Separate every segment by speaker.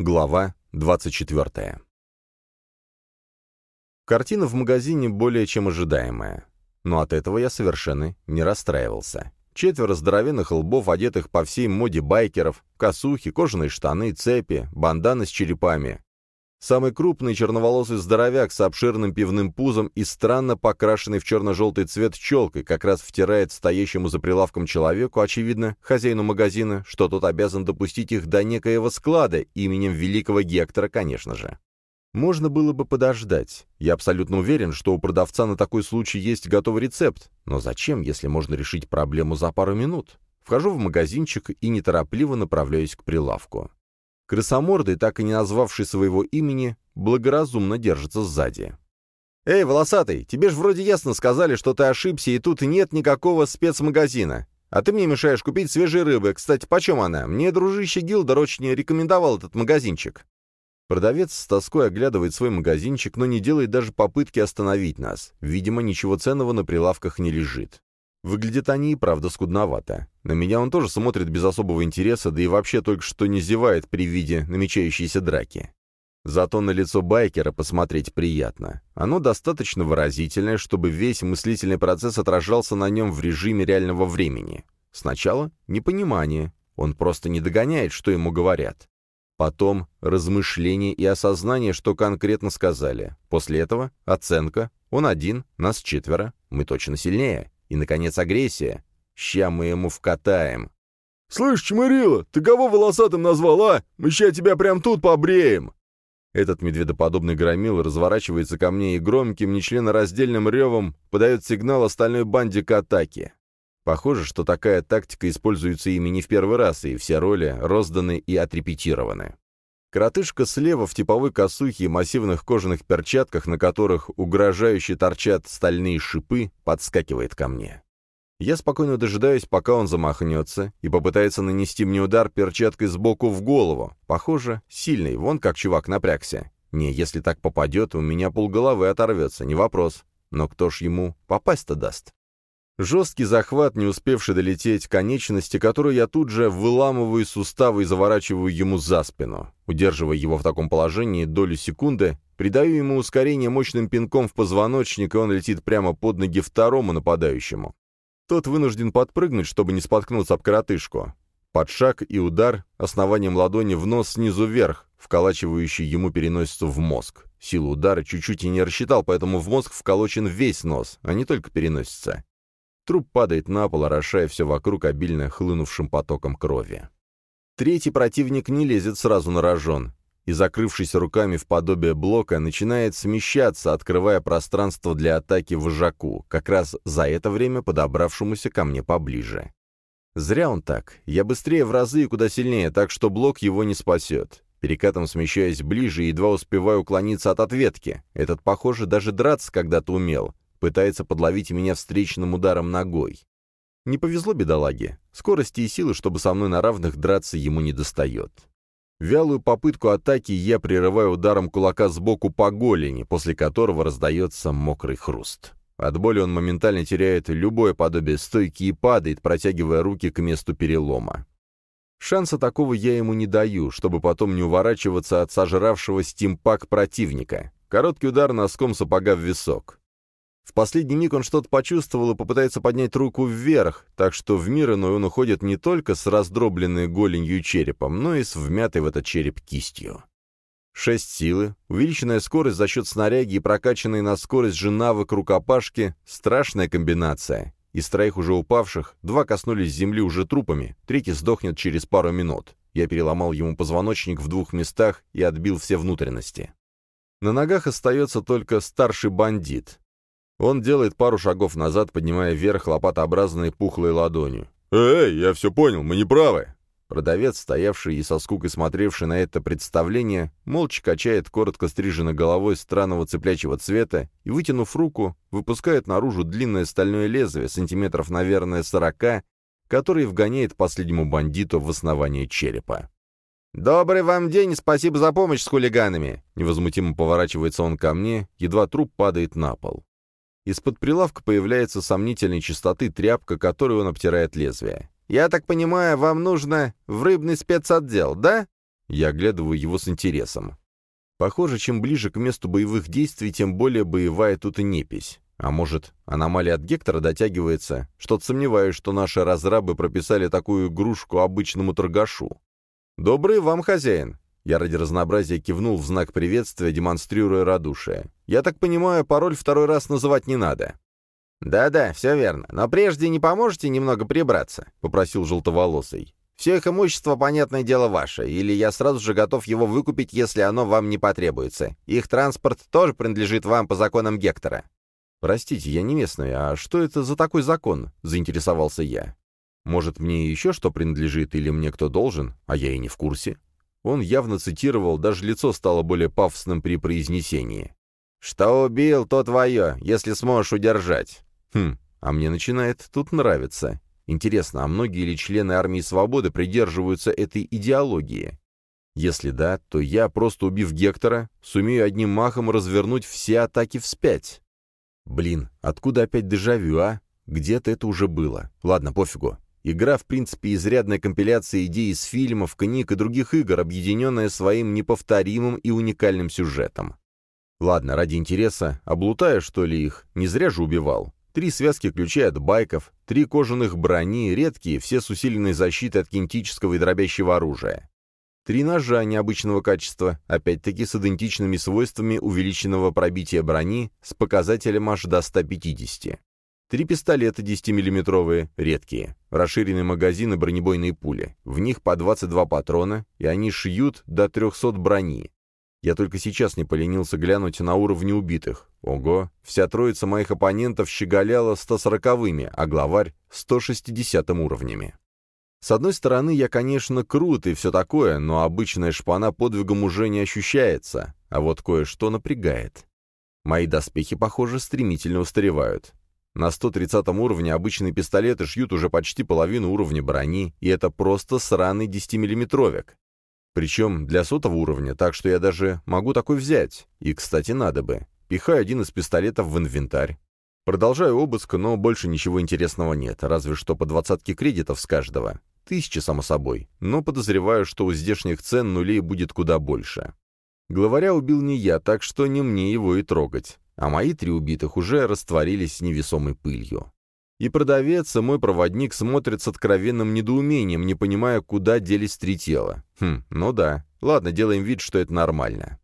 Speaker 1: Глава 24. Картина в магазине более чем ожидаемая. Но от этого я совершенно не расстраивался. Четверо здоровенных лбов, одетых по всей моде байкеров, косухи, кожаные штаны, цепи, банданы с черепами, Самый крупный черноволосый здоровяк с обширным пивным пузом и странно покрашенный в черно-желтый цвет челкой как раз втирает стоящему за прилавком человеку, очевидно, хозяину магазина, что тот обязан допустить их до некоего склада именем великого Гектора, конечно же. Можно было бы подождать. Я абсолютно уверен, что у продавца на такой случай есть готовый рецепт. Но зачем, если можно решить проблему за пару минут? Вхожу в магазинчик и неторопливо направляюсь к прилавку. Крысомордый, так и не назвавший своего имени, благоразумно держится сзади. «Эй, волосатый, тебе ж вроде ясно сказали, что ты ошибся, и тут нет никакого спецмагазина. А ты мне мешаешь купить свежей рыбы. Кстати, почем она? Мне дружище Гилдер очень рекомендовал этот магазинчик». Продавец с тоской оглядывает свой магазинчик, но не делает даже попытки остановить нас. Видимо, ничего ценного на прилавках не лежит. Выглядят они и правда скудновато. На меня он тоже смотрит без особого интереса, да и вообще только что не зевает при виде намечающейся драки. Зато на лицо байкера посмотреть приятно. Оно достаточно выразительное, чтобы весь мыслительный процесс отражался на нем в режиме реального времени. Сначала непонимание, он просто не догоняет, что ему говорят. Потом размышление и осознание, что конкретно сказали. После этого оценка, он один, нас четверо, мы точно сильнее. И, наконец, агрессия. Ща мы ему вкатаем.
Speaker 2: «Слышь, Чмырила, ты кого волосатым назвал, а? Мы ща тебя прям тут побреем!»
Speaker 1: Этот медведоподобный громил разворачивается ко мне и громким, нечленораздельным ревом подает сигнал остальной банде к атаке. Похоже, что такая тактика используется ими не в первый раз, и все роли розданы и отрепетированы. Коротышка слева в типовой косухе и массивных кожаных перчатках, на которых угрожающе торчат стальные шипы, подскакивает ко мне. Я спокойно дожидаюсь, пока он замахнется и попытается нанести мне удар перчаткой сбоку в голову. Похоже, сильный, вон как чувак напрягся. Не, если так попадет, у меня полголовы оторвется, не вопрос. Но кто ж ему попасть-то даст? Жесткий захват, не успевший долететь конечности, которую я тут же выламываю из сустава и заворачиваю ему за спину. Удерживая его в таком положении долю секунды, придаю ему ускорение мощным пинком в позвоночник, и он летит прямо под ноги второму нападающему. Тот вынужден подпрыгнуть, чтобы не споткнуться об коротышку. Под шаг и удар основанием ладони в нос снизу вверх, вколачивающий ему переносицу в мозг. Силу удара чуть-чуть и не рассчитал, поэтому в мозг вколочен весь нос, а не только переносица. Труп падает на пол, орошая все вокруг обильно хлынувшим потоком крови. Третий противник не лезет сразу на рожон, и, закрывшись руками в подобие блока, начинает смещаться, открывая пространство для атаки вожаку, как раз за это время подобравшемуся ко мне поближе. Зря он так. Я быстрее в разы и куда сильнее, так что блок его не спасет. Перекатом смещаясь ближе, едва успеваю уклониться от ответки. Этот, похоже, даже драться когда-то умел пытается подловить меня встречным ударом ногой. Не повезло бедолаге. Скорости и силы, чтобы со мной на равных драться, ему не достает. Вялую попытку атаки я прерываю ударом кулака сбоку по голени, после которого раздается мокрый хруст. От боли он моментально теряет любое подобие стойки и падает, протягивая руки к месту перелома. Шанса такого я ему не даю, чтобы потом не уворачиваться от сожравшего стимпак противника. Короткий удар носком сапога в висок. В последний миг он что-то почувствовал и попытается поднять руку вверх, так что в мир иной он уходит не только с раздробленной голенью и черепом, но и с вмятой в этот череп кистью. Шесть силы, увеличенная скорость за счет снаряги и прокачанный на скорость же навык рукопашки — страшная комбинация. Из троих уже упавших, два коснулись земли уже трупами, третий сдохнет через пару минут. Я переломал ему позвоночник в двух местах и отбил все внутренности. На ногах остается только старший бандит. Он делает пару шагов назад, поднимая вверх лопатообразной пухлой ладонью.
Speaker 2: «Эй, я все понял, мы не правы!»
Speaker 1: Продавец, стоявший и со скукой смотревший на это представление, молча качает коротко стриженной головой странного цеплячего цвета и, вытянув руку, выпускает наружу длинное стальное лезвие, сантиметров, наверное, сорока, который вгоняет последнему бандиту в основание черепа. «Добрый вам день спасибо за помощь с хулиганами!» Невозмутимо поворачивается он ко мне, едва труп падает на пол. Из-под прилавка появляется сомнительной чистоты тряпка, которую он обтирает лезвие. «Я так понимаю, вам нужно в рыбный спецотдел, да?» Я оглядываю его с интересом. Похоже, чем ближе к месту боевых действий, тем более боевая тут и непись. А может, аномалия от Гектора дотягивается? Что-то сомневаюсь, что наши разрабы прописали такую игрушку обычному торгашу. «Добрый вам, хозяин!» Я ради разнообразия кивнул в знак приветствия, демонстрируя радушие. «Я так понимаю, пароль второй раз называть не надо». «Да-да, все верно. Но прежде не поможете немного прибраться?» — попросил желтоволосый. «Все их имущество, понятное дело, ваше, или я сразу же готов его выкупить, если оно вам не потребуется. Их транспорт тоже принадлежит вам по законам Гектора». «Простите, я не местный, а что это за такой закон?» — заинтересовался я. «Может, мне еще что принадлежит, или мне кто должен, а я и не в курсе?» Он явно цитировал, даже лицо стало более пафосным при произнесении.
Speaker 2: «Что убил, то твое, если сможешь удержать».
Speaker 1: Хм, а мне начинает тут нравиться. Интересно, а многие ли члены армии свободы придерживаются этой идеологии? Если да, то я, просто убив Гектора, сумею одним махом развернуть все атаки вспять. Блин, откуда опять дежавю, а? Где-то это уже было. Ладно, пофигу. Игра, в принципе, изрядная компиляция идей из фильмов, книг и других игр, объединенная своим неповторимым и уникальным сюжетом. Ладно, ради интереса, облутаю, что ли, их, не зря же убивал. Три связки ключей от байков, три кожаных брони, редкие, все с усиленной защитой от кинетического и дробящего оружия. Три ножа необычного качества, опять-таки с идентичными свойствами увеличенного пробития брони с показателем аж до 150. Три пистолета 10-миллиметровые, редкие. Расширенные магазины бронебойные пули. В них по 22 патрона, и они шьют до 300 брони. Я только сейчас не поленился глянуть на уровни убитых. Ого, вся троица моих оппонентов щеголяла 140-ми, а главарь — 160 уровнями. С одной стороны, я, конечно, крут и все такое, но обычная шпана подвигом уже не ощущается, а вот кое-что напрягает. Мои доспехи, похоже, стремительно устаревают. На 130 уровне обычные пистолеты шьют уже почти половину уровня брони, и это просто сраный 10-миллиметровик. Причем для сотого уровня, так что я даже могу такой взять. И, кстати, надо бы. Пихаю один из пистолетов в инвентарь. Продолжаю обыск, но больше ничего интересного нет, разве что по двадцатке кредитов с каждого. Тысячи, само собой, но подозреваю, что у здешних цен нулей будет куда больше. Главаря убил не я, так что не мне его и трогать а мои три убитых уже растворились невесомой пылью. И продавец, и мой проводник смотрят с откровенным недоумением, не понимая, куда делись три тела. Хм, ну да. Ладно, делаем вид, что это нормально.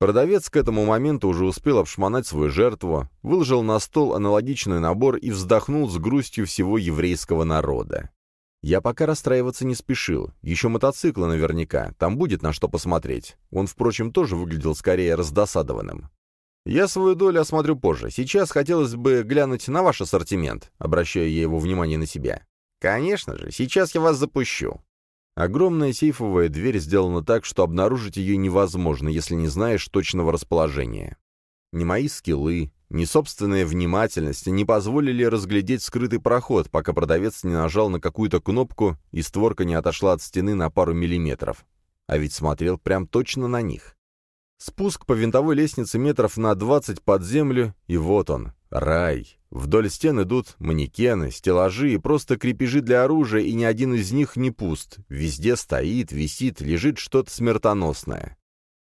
Speaker 1: Продавец к этому моменту уже успел обшмонать свою жертву, выложил на стол аналогичный набор и вздохнул с грустью всего еврейского народа. Я пока расстраиваться не спешил. Еще мотоциклы наверняка, там будет на что посмотреть. Он, впрочем, тоже выглядел скорее раздосадованным. «Я свою долю осмотрю позже. Сейчас хотелось бы глянуть на ваш ассортимент», обращая я его внимание на себя. «Конечно же, сейчас я вас запущу». Огромная сейфовая дверь сделана так, что обнаружить ее невозможно, если не знаешь точного расположения. Ни мои скиллы, ни собственная внимательность не позволили разглядеть скрытый проход, пока продавец не нажал на какую-то кнопку, и створка не отошла от стены на пару миллиметров. А ведь смотрел прям точно на них. Спуск по винтовой лестнице метров на двадцать под землю, и вот он, рай. Вдоль стен идут манекены, стеллажи и просто крепежи для оружия, и ни один из них не пуст. Везде стоит, висит, лежит что-то смертоносное.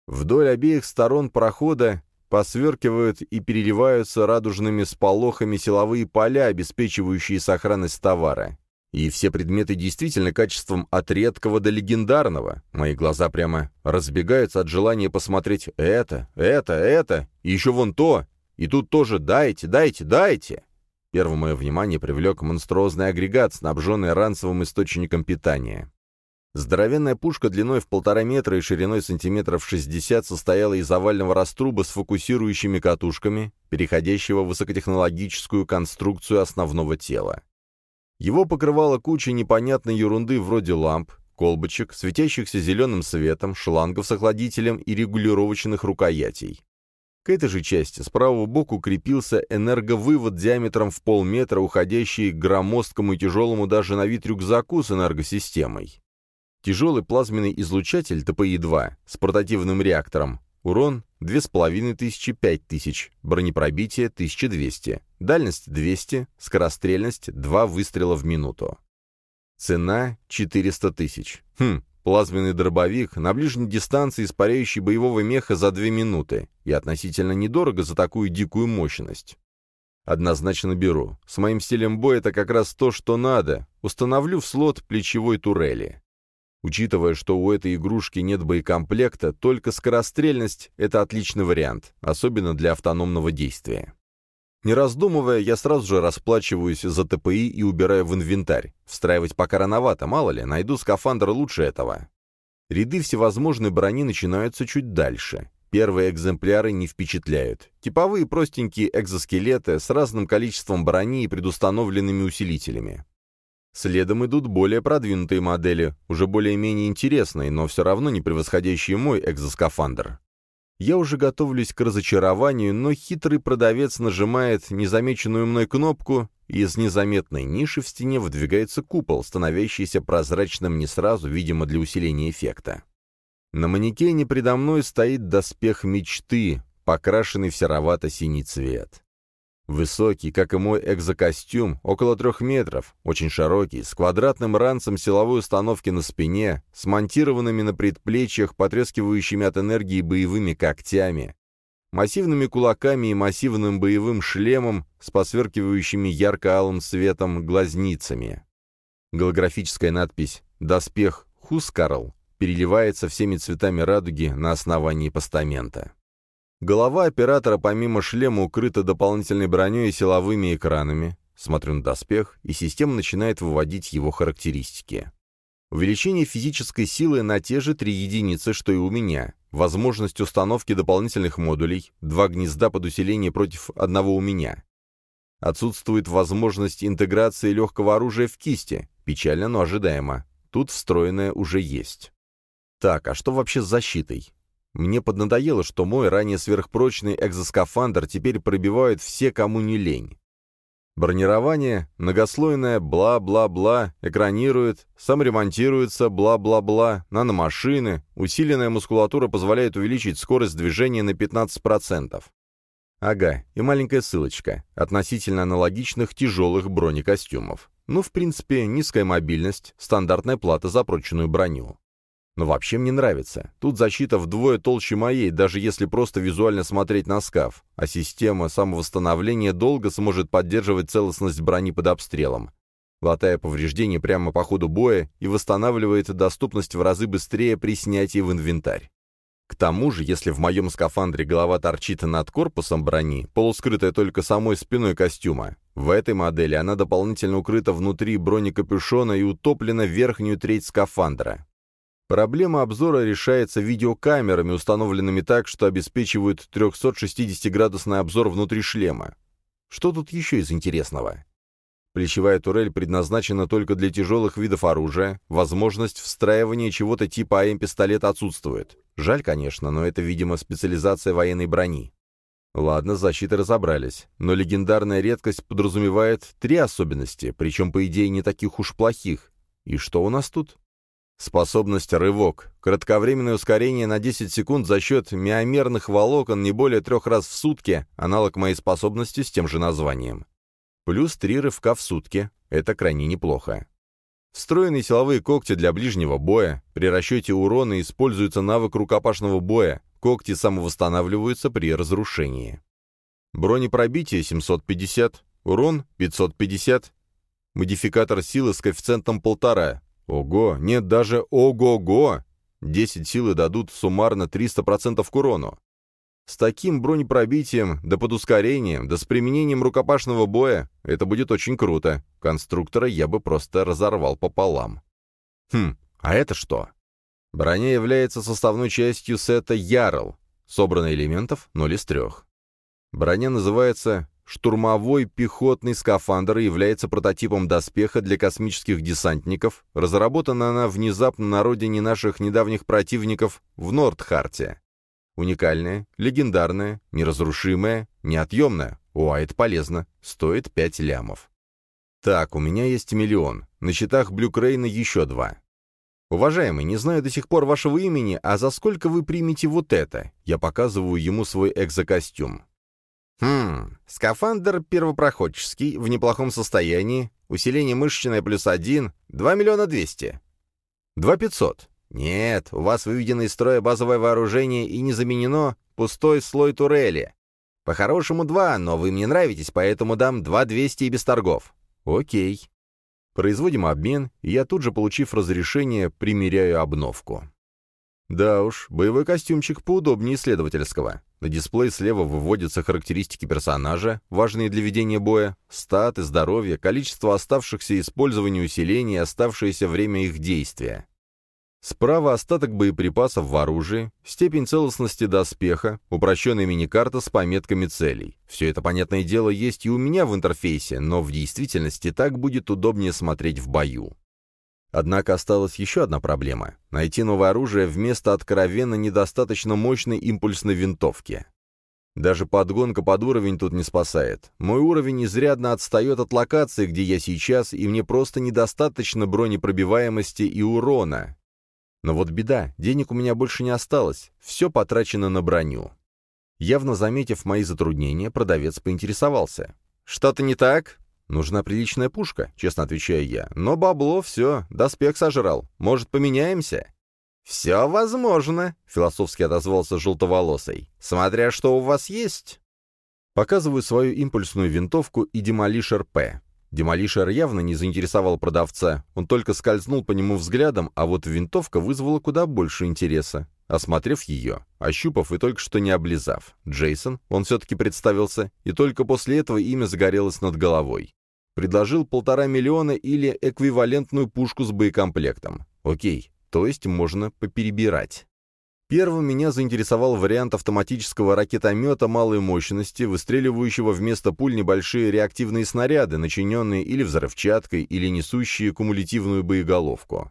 Speaker 1: Вдоль обеих сторон прохода посверкивают и переливаются радужными сполохами силовые поля, обеспечивающие сохранность товара. И все предметы действительно качеством от редкого до легендарного. Мои глаза прямо разбегаются от желания посмотреть это, это, это, и еще вон то. И тут тоже дайте, дайте, дайте. Первое мое внимание привлек монструозный агрегат, снабженный ранцевым источником питания. Здоровенная пушка длиной в полтора метра и шириной сантиметров 60 состояла из овального раструба с фокусирующими катушками, переходящего в высокотехнологическую конструкцию основного тела. Его покрывала куча непонятной ерунды вроде ламп, колбочек, светящихся зеленым светом, шлангов с охладителем и регулировочных рукоятей. К этой же части с правого боку крепился энерговывод диаметром в полметра, уходящий к громоздкому и тяжелому даже на вид рюкзаку с энергосистемой. Тяжелый плазменный излучатель ТПИ-2 с портативным реактором Урон 2500-5000, бронепробитие 1200, дальность 200, скорострельность 2 выстрела в минуту. Цена 400 тысяч. Хм, плазменный дробовик на ближней дистанции, испаряющий боевого меха за две минуты, и относительно недорого за такую дикую мощность. Однозначно беру. С моим стилем боя это как раз то, что надо. Установлю в слот плечевой турели. Учитывая, что у этой игрушки нет боекомплекта, только скорострельность — это отличный вариант, особенно для автономного действия. Не раздумывая, я сразу же расплачиваюсь за ТПИ и убираю в инвентарь. Встраивать пока рановато, мало ли, найду скафандр лучше этого. Ряды всевозможной брони начинаются чуть дальше. Первые экземпляры не впечатляют. Типовые простенькие экзоскелеты с разным количеством брони и предустановленными усилителями. Следом идут более продвинутые модели, уже более-менее интересные, но все равно не превосходящие мой экзоскафандр. Я уже готовлюсь к разочарованию, но хитрый продавец нажимает незамеченную мной кнопку, и из незаметной ниши в стене выдвигается купол, становящийся прозрачным не сразу, видимо, для усиления эффекта. На манекене предо мной стоит доспех мечты, покрашенный в серовато-синий цвет. Высокий, как и мой экзокостюм, около трех метров, очень широкий, с квадратным ранцем силовой установки на спине, с монтированными на предплечьях, потрескивающими от энергии боевыми когтями, массивными кулаками и массивным боевым шлемом с посверкивающими ярко-алым светом глазницами. Голографическая надпись «Доспех Хускарл» переливается всеми цветами радуги на основании постамента. Голова оператора помимо шлема укрыта дополнительной броней и силовыми экранами. Смотрю на доспех, и система начинает выводить его характеристики. Увеличение физической силы на те же три единицы, что и у меня. Возможность установки дополнительных модулей, два гнезда под усиление против одного у меня. Отсутствует возможность интеграции легкого оружия в кисти. Печально, но ожидаемо. Тут встроенное уже есть. Так, а что вообще с защитой? Мне поднадоело, что мой ранее сверхпрочный экзоскафандр теперь пробивает все, кому не лень. Бронирование, многослойное бла-бла-бла, экранирует, саморемонтируется бла-бла-бла, наномашины, усиленная мускулатура позволяет увеличить скорость движения на 15%. Ага, и маленькая ссылочка, относительно аналогичных тяжелых бронекостюмов. Ну, в принципе, низкая мобильность, стандартная плата за прочную броню. Но вообще мне нравится. Тут защита вдвое толще моей, даже если просто визуально смотреть на скаф, а система самовосстановления долго сможет поддерживать целостность брони под обстрелом, латая повреждения прямо по ходу боя и восстанавливает доступность в разы быстрее при снятии в инвентарь. К тому же, если в моем скафандре голова торчит над корпусом брони, полускрытая только самой спиной костюма, в этой модели она дополнительно укрыта внутри бронекапюшона и утоплена в верхнюю треть скафандра. Проблема обзора решается видеокамерами, установленными так, что обеспечивают 360-градусный обзор внутри шлема. Что тут еще из интересного? Плечевая турель предназначена только для тяжелых видов оружия, возможность встраивания чего-то типа АМ-пистолета отсутствует. Жаль, конечно, но это, видимо, специализация военной брони. Ладно, с защитой разобрались, но легендарная редкость подразумевает три особенности, причем, по идее, не таких уж плохих. И что у нас тут? Способность рывок. Кратковременное ускорение на 10 секунд за счет миомерных волокон не более трех раз в сутки, аналог моей способности с тем же названием. Плюс три рывка в сутки. Это крайне неплохо. Встроенные силовые когти для ближнего боя. При расчете урона используется навык рукопашного боя. Когти самовосстанавливаются при разрушении. Бронепробитие 750, урон 550, модификатор силы с коэффициентом 1,5, Ого, нет, даже ого-го! 10 силы дадут суммарно 300% к урону. С таким бронепробитием, да под ускорением, да с применением рукопашного боя, это будет очень круто. Конструктора я бы просто разорвал пополам. Хм, а это что? Броня является составной частью сета Ярл. Собрано элементов 0 из 3. Броня называется Штурмовой пехотный скафандр является прототипом доспеха для космических десантников. Разработана она внезапно на родине наших недавних противников в Нордхарте. Уникальная, легендарная, неразрушимая, неотъемная. О, а это полезно. Стоит 5 лямов. Так, у меня есть миллион. На счетах Блюкрейна еще два. «Уважаемый, не знаю до сих пор вашего имени, а за сколько вы примете вот это?» Я показываю ему свой экзокостюм. Хм, скафандр первопроходческий, в неплохом состоянии, усиление мышечное плюс один, два миллиона двести. Два пятьсот. «Нет, у вас выведено из строя базовое вооружение и не заменено пустой слой турели. По-хорошему два, но вы мне нравитесь, поэтому дам два двести и без торгов». «Окей». Производим обмен, и я тут же, получив разрешение, примеряю обновку. Да уж, боевой костюмчик поудобнее исследовательского. На дисплей слева выводятся характеристики персонажа, важные для ведения боя, статы, здоровье, количество оставшихся использования усилений и оставшееся время их действия. Справа остаток боеприпасов в оружии, степень целостности доспеха, упрощенная миникарта с пометками целей. Все это, понятное дело, есть и у меня в интерфейсе, но в действительности так будет удобнее смотреть в бою. Однако осталась еще одна проблема — найти новое оружие вместо откровенно недостаточно мощной импульсной винтовки. Даже подгонка под уровень тут не спасает. Мой уровень изрядно отстает от локации, где я сейчас, и мне просто недостаточно бронепробиваемости и урона, но вот беда, денег у меня больше не осталось, все потрачено на броню. Явно заметив мои затруднения, продавец поинтересовался. «Что-то не так?» «Нужна приличная пушка», — честно отвечаю я. «Но бабло все, доспех сожрал. Может, поменяемся?» «Все возможно», — философски отозвался желтоволосый. «Смотря что у вас есть». Показываю свою импульсную винтовку и демолишер П. Демолишер явно не заинтересовал продавца, он только скользнул по нему взглядом, а вот винтовка вызвала куда больше интереса. Осмотрев ее, ощупав и только что не облизав, Джейсон, он все-таки представился, и только после этого имя загорелось над головой. Предложил полтора миллиона или эквивалентную пушку с боекомплектом. Окей, то есть можно поперебирать. Первым меня заинтересовал вариант автоматического ракетомета малой мощности, выстреливающего вместо пуль небольшие реактивные снаряды, начиненные или взрывчаткой, или несущие кумулятивную боеголовку.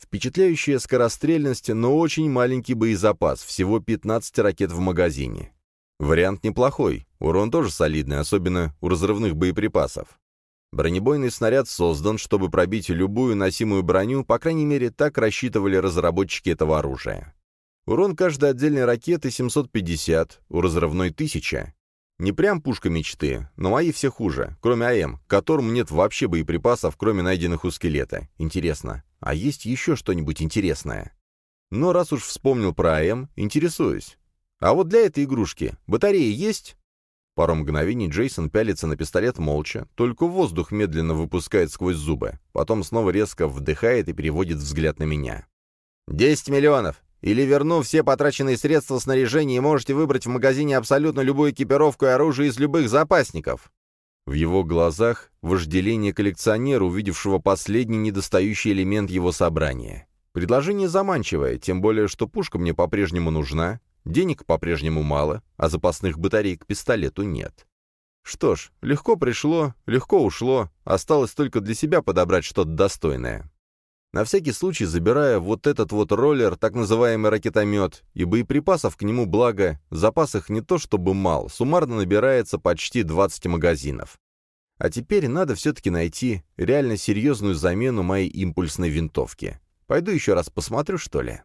Speaker 1: Впечатляющая скорострельность, но очень маленький боезапас, всего 15 ракет в магазине. Вариант неплохой, урон тоже солидный, особенно у разрывных боеприпасов. Бронебойный снаряд создан, чтобы пробить любую носимую броню, по крайней мере, так рассчитывали разработчики этого оружия. Урон каждой отдельной ракеты 750, у разрывной 1000. Не прям пушка мечты, но мои все хуже, кроме АМ, к которому нет вообще боеприпасов, кроме найденных у скелета. Интересно, а есть еще что-нибудь интересное? Но раз уж вспомнил про АМ, интересуюсь. А вот для этой игрушки батареи есть? Пару мгновений Джейсон пялится на пистолет молча, только воздух медленно выпускает сквозь зубы, потом снова резко вдыхает и переводит взгляд на меня. «Десять миллионов! Или, вернув все потраченные средства снаряжения, можете выбрать в магазине абсолютно любую экипировку и оружие из любых запасников». В его глазах вожделение коллекционера, увидевшего последний недостающий элемент его собрания. Предложение заманчивое, тем более, что пушка мне по-прежнему нужна, денег по-прежнему мало, а запасных батарей к пистолету нет. Что ж, легко пришло, легко ушло, осталось только для себя подобрать что-то достойное. На всякий случай забирая вот этот вот роллер, так называемый ракетомет, и боеприпасов к нему благо, запас их не то чтобы мал, суммарно набирается почти 20 магазинов. А теперь надо все-таки найти реально серьезную замену моей импульсной винтовки. Пойду еще раз посмотрю, что ли.